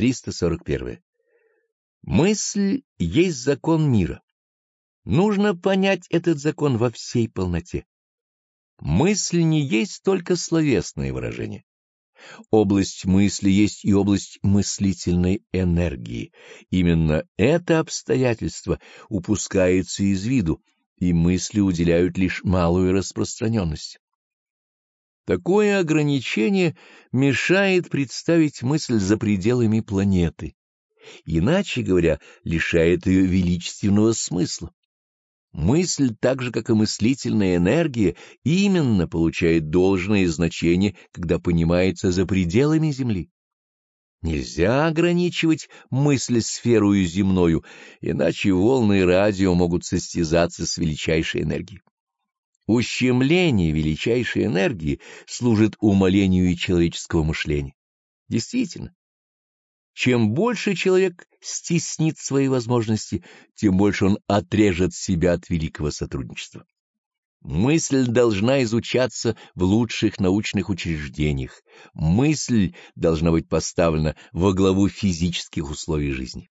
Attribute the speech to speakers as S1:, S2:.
S1: 341. Мысль есть закон мира. Нужно понять этот закон во всей полноте. Мысль не есть только словесное выражение. Область мысли есть и область мыслительной энергии. Именно это обстоятельство упускается из виду, и мысли уделяют лишь малую распространенность. Такое ограничение мешает представить мысль за пределами планеты, иначе говоря, лишает ее величественного смысла. Мысль, так же как и мыслительная энергия, именно получает должное значение, когда понимается за пределами Земли. Нельзя ограничивать мысль сферою земною, иначе волны радио могут состязаться с величайшей энергией. Ущемление величайшей энергии служит умолению человеческого мышления. Действительно, чем больше человек стеснит свои возможности, тем больше он отрежет себя от великого сотрудничества. Мысль должна изучаться в лучших научных учреждениях. Мысль должна быть поставлена во главу физических условий жизни.